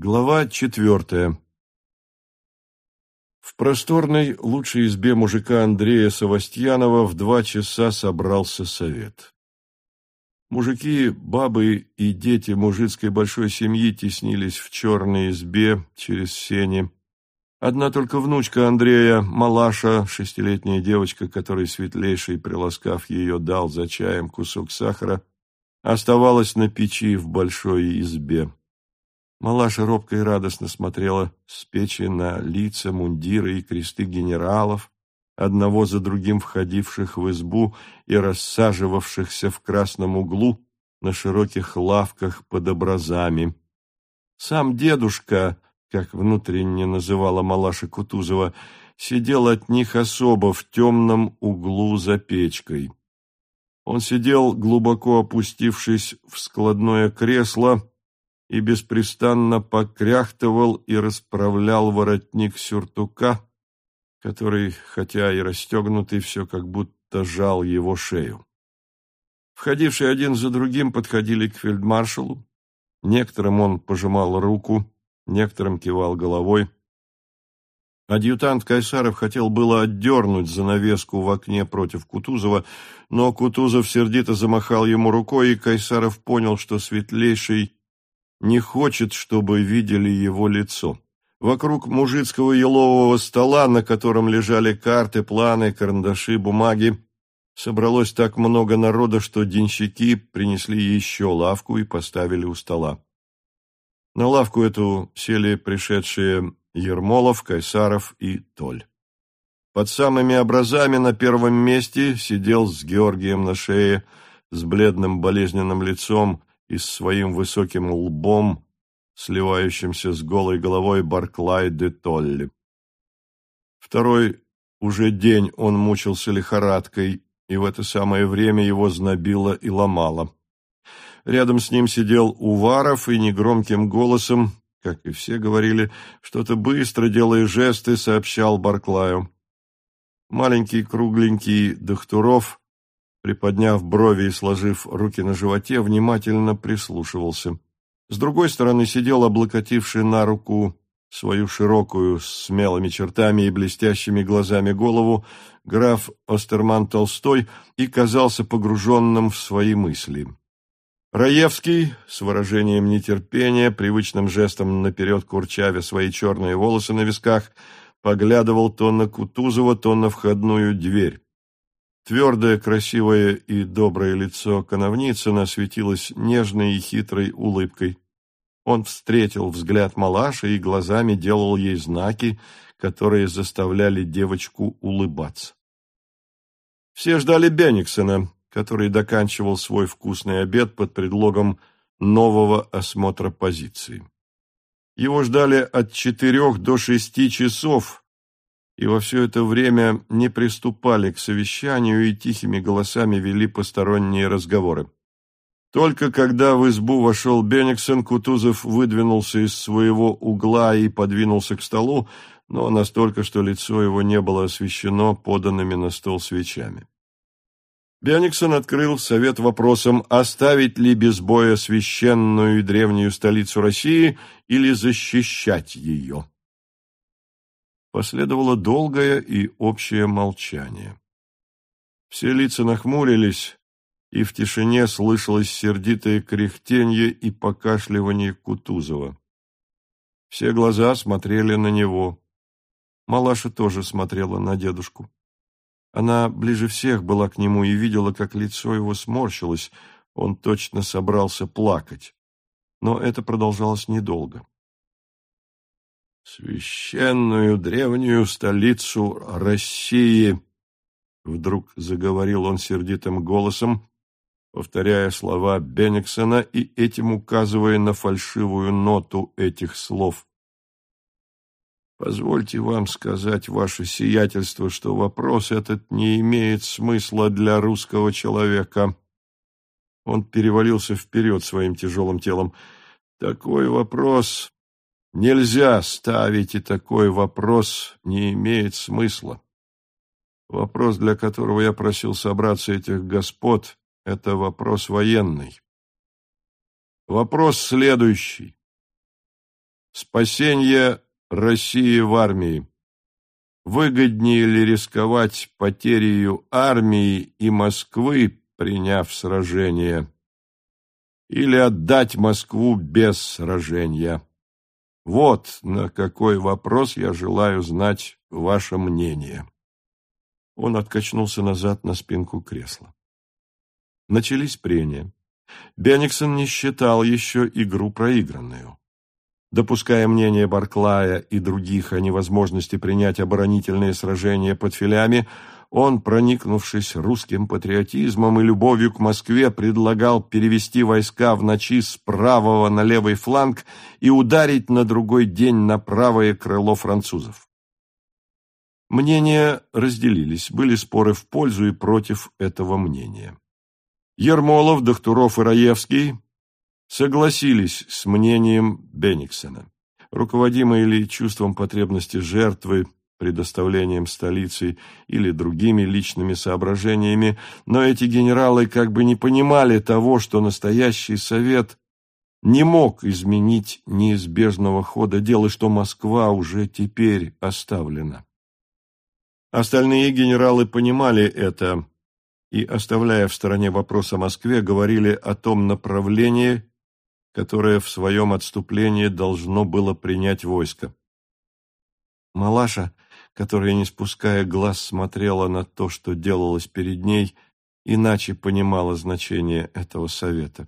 Глава четвертая. В просторной лучшей избе мужика Андрея Савастьянова в два часа собрался совет. Мужики, бабы и дети мужицкой большой семьи теснились в черной избе через сени. Одна только внучка Андрея, Малаша, шестилетняя девочка, которой светлейший, приласкав ее, дал за чаем кусок сахара, оставалась на печи в большой избе. Малаша робко и радостно смотрела с печи на лица, мундиры и кресты генералов, одного за другим входивших в избу и рассаживавшихся в красном углу на широких лавках под образами. Сам дедушка, как внутренне называла Малаша Кутузова, сидел от них особо в темном углу за печкой. Он сидел, глубоко опустившись в складное кресло, и беспрестанно покряхтывал и расправлял воротник сюртука, который, хотя и расстегнутый, все как будто жал его шею. Входившие один за другим подходили к фельдмаршалу. Некоторым он пожимал руку, некоторым кивал головой. Адъютант Кайсаров хотел было отдернуть занавеску в окне против Кутузова, но Кутузов сердито замахал ему рукой, и Кайсаров понял, что светлейший не хочет, чтобы видели его лицо. Вокруг мужицкого елового стола, на котором лежали карты, планы, карандаши, бумаги, собралось так много народа, что денщики принесли еще лавку и поставили у стола. На лавку эту сели пришедшие Ермолов, Кайсаров и Толь. Под самыми образами на первом месте сидел с Георгием на шее, с бледным болезненным лицом, и своим высоким лбом, сливающимся с голой головой Барклай де Толли. Второй уже день он мучился лихорадкой, и в это самое время его знобило и ломало. Рядом с ним сидел Уваров и негромким голосом, как и все говорили, что-то быстро, делая жесты, сообщал Барклаю. Маленький кругленький Дохтуров приподняв брови и сложив руки на животе, внимательно прислушивался. С другой стороны сидел облокотивший на руку свою широкую, с смелыми чертами и блестящими глазами голову, граф Остерман Толстой и казался погруженным в свои мысли. Раевский, с выражением нетерпения, привычным жестом наперед курчавя свои черные волосы на висках, поглядывал то на Кутузова, то на входную дверь. Твердое, красивое и доброе лицо Коновницына светилось нежной и хитрой улыбкой. Он встретил взгляд Малаши и глазами делал ей знаки, которые заставляли девочку улыбаться. Все ждали Бениксона, который доканчивал свой вкусный обед под предлогом нового осмотра позиции. Его ждали от четырех до шести часов, и во все это время не приступали к совещанию и тихими голосами вели посторонние разговоры. Только когда в избу вошел Бениксон, Кутузов выдвинулся из своего угла и подвинулся к столу, но настолько, что лицо его не было освещено поданными на стол свечами. Бениксон открыл совет вопросом, оставить ли без боя священную и древнюю столицу России или защищать ее. Последовало долгое и общее молчание. Все лица нахмурились, и в тишине слышалось сердитое кряхтенье и покашливание Кутузова. Все глаза смотрели на него. Малаша тоже смотрела на дедушку. Она ближе всех была к нему и видела, как лицо его сморщилось, он точно собрался плакать. Но это продолжалось недолго священную древнюю столицу России, вдруг заговорил он сердитым голосом, повторяя слова Бенниксона и этим указывая на фальшивую ноту этих слов. Позвольте вам сказать, ваше сиятельство, что вопрос этот не имеет смысла для русского человека. Он перевалился вперед своим тяжелым телом. Такой вопрос Нельзя ставить, и такой вопрос не имеет смысла. Вопрос, для которого я просил собраться этих господ, это вопрос военный. Вопрос следующий. Спасение России в армии. Выгоднее ли рисковать потерей армии и Москвы, приняв сражение, или отдать Москву без сражения? Вот на какой вопрос я желаю знать ваше мнение. Он откачнулся назад на спинку кресла. Начались прения. Бениксон не считал еще игру проигранную. Допуская мнение Барклая и других о невозможности принять оборонительные сражения под филями, он, проникнувшись русским патриотизмом и любовью к Москве, предлагал перевести войска в ночи с правого на левый фланг и ударить на другой день на правое крыло французов. Мнения разделились, были споры в пользу и против этого мнения. Ермолов, Дохтуров и Раевский согласились с мнением Бениксена. Руководимые ли чувством потребности жертвы, предоставлением столицы или другими личными соображениями, но эти генералы как бы не понимали того, что настоящий совет не мог изменить неизбежного хода дел и что Москва уже теперь оставлена. Остальные генералы понимали это и, оставляя в стороне вопрос о Москве, говорили о том направлении, которое в своем отступлении должно было принять войско. Малаша, которая, не спуская глаз, смотрела на то, что делалось перед ней, иначе понимала значение этого совета.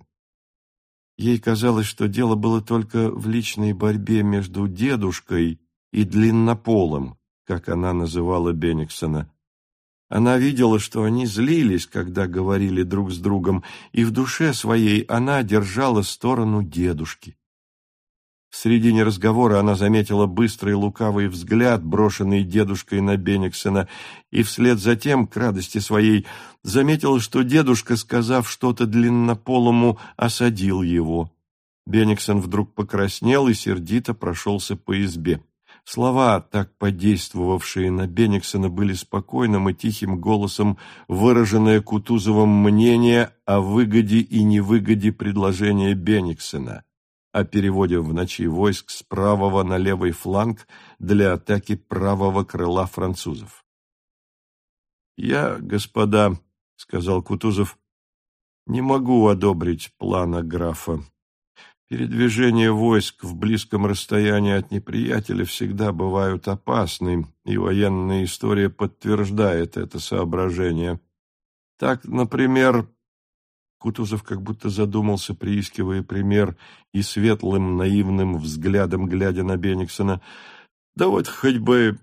Ей казалось, что дело было только в личной борьбе между дедушкой и длиннополом, как она называла Бениксона, она видела, что они злились, когда говорили друг с другом, и в душе своей она держала сторону дедушки. В середине разговора она заметила быстрый лукавый взгляд, брошенный дедушкой на Бениксона, и вслед за тем, к радости своей, заметила, что дедушка, сказав что-то длиннополому, осадил его. Бениксон вдруг покраснел и сердито прошелся по избе. Слова, так подействовавшие на Бениксона, были спокойным и тихим голосом выраженное Кутузовым мнение о выгоде и невыгоде предложения Бениксона, о переводе в ночи войск с правого на левый фланг для атаки правого крыла французов. «Я, господа, — сказал Кутузов, — не могу одобрить плана графа. Передвижения войск в близком расстоянии от неприятеля всегда бывают опасны, и военная история подтверждает это соображение. Так, например, Кутузов как будто задумался, приискивая пример и светлым наивным взглядом глядя на Бениксона. Да вот хоть бы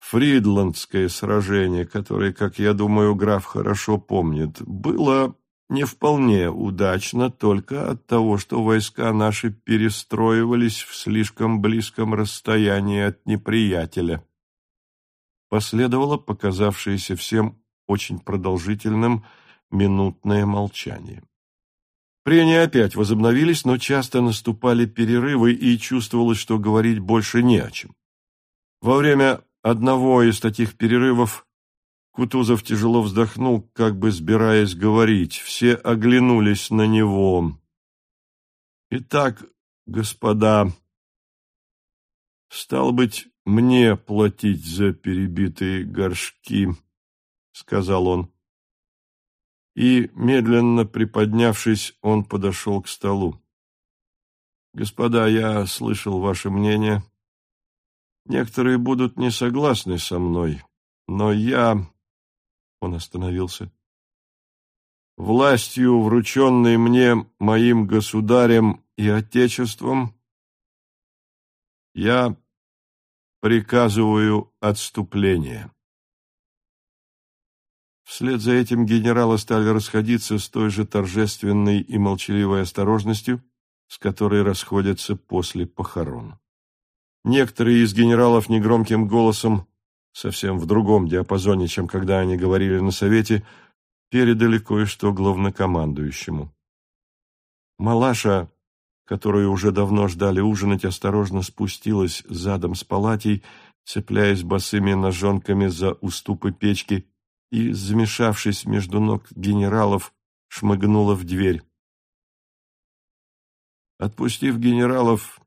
Фридландское сражение, которое, как я думаю, граф хорошо помнит, было не вполне удачно только от того, что войска наши перестроивались в слишком близком расстоянии от неприятеля. Последовало показавшееся всем очень продолжительным минутное молчание. Прения опять возобновились, но часто наступали перерывы, и чувствовалось, что говорить больше не о чем. Во время одного из таких перерывов Кутузов тяжело вздохнул, как бы сбираясь говорить. Все оглянулись на него. «Итак, господа, стал быть, мне платить за перебитые горшки», — сказал он. И, медленно приподнявшись, он подошел к столу. «Господа, я слышал ваше мнение. Некоторые будут не согласны со мной, но я он остановился. «Властью, врученной мне моим государем и отечеством, я приказываю отступление». Вслед за этим генералы стали расходиться с той же торжественной и молчаливой осторожностью, с которой расходятся после похорон. Некоторые из генералов негромким голосом совсем в другом диапазоне, чем когда они говорили на совете, передали кое-что главнокомандующему. Малаша, которую уже давно ждали ужинать, осторожно спустилась задом с палатей, цепляясь босыми ножонками за уступы печки и, замешавшись между ног генералов, шмыгнула в дверь. Отпустив генералов,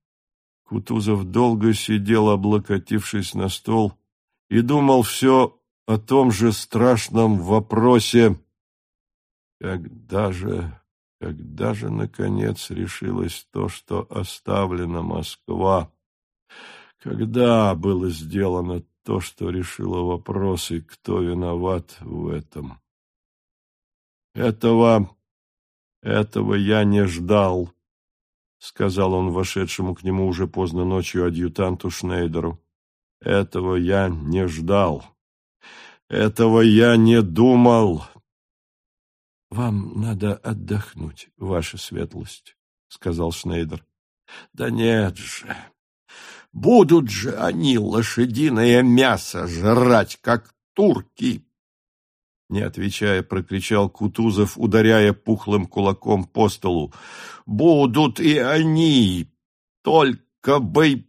Кутузов долго сидел, облокотившись на стол, и думал все о том же страшном вопросе, когда же, когда же, наконец, решилось то, что оставлена Москва, когда было сделано то, что решило вопросы, кто виноват в этом. Этого, этого я не ждал, сказал он вошедшему к нему уже поздно ночью адъютанту Шнейдеру. Этого я не ждал. Этого я не думал. Вам надо отдохнуть, ваша светлость, сказал Шнейдер. Да нет же. Будут же они лошадиное мясо жрать, как турки, не отвечая, прокричал Кутузов, ударяя пухлым кулаком по столу. «Будут и они! Только бы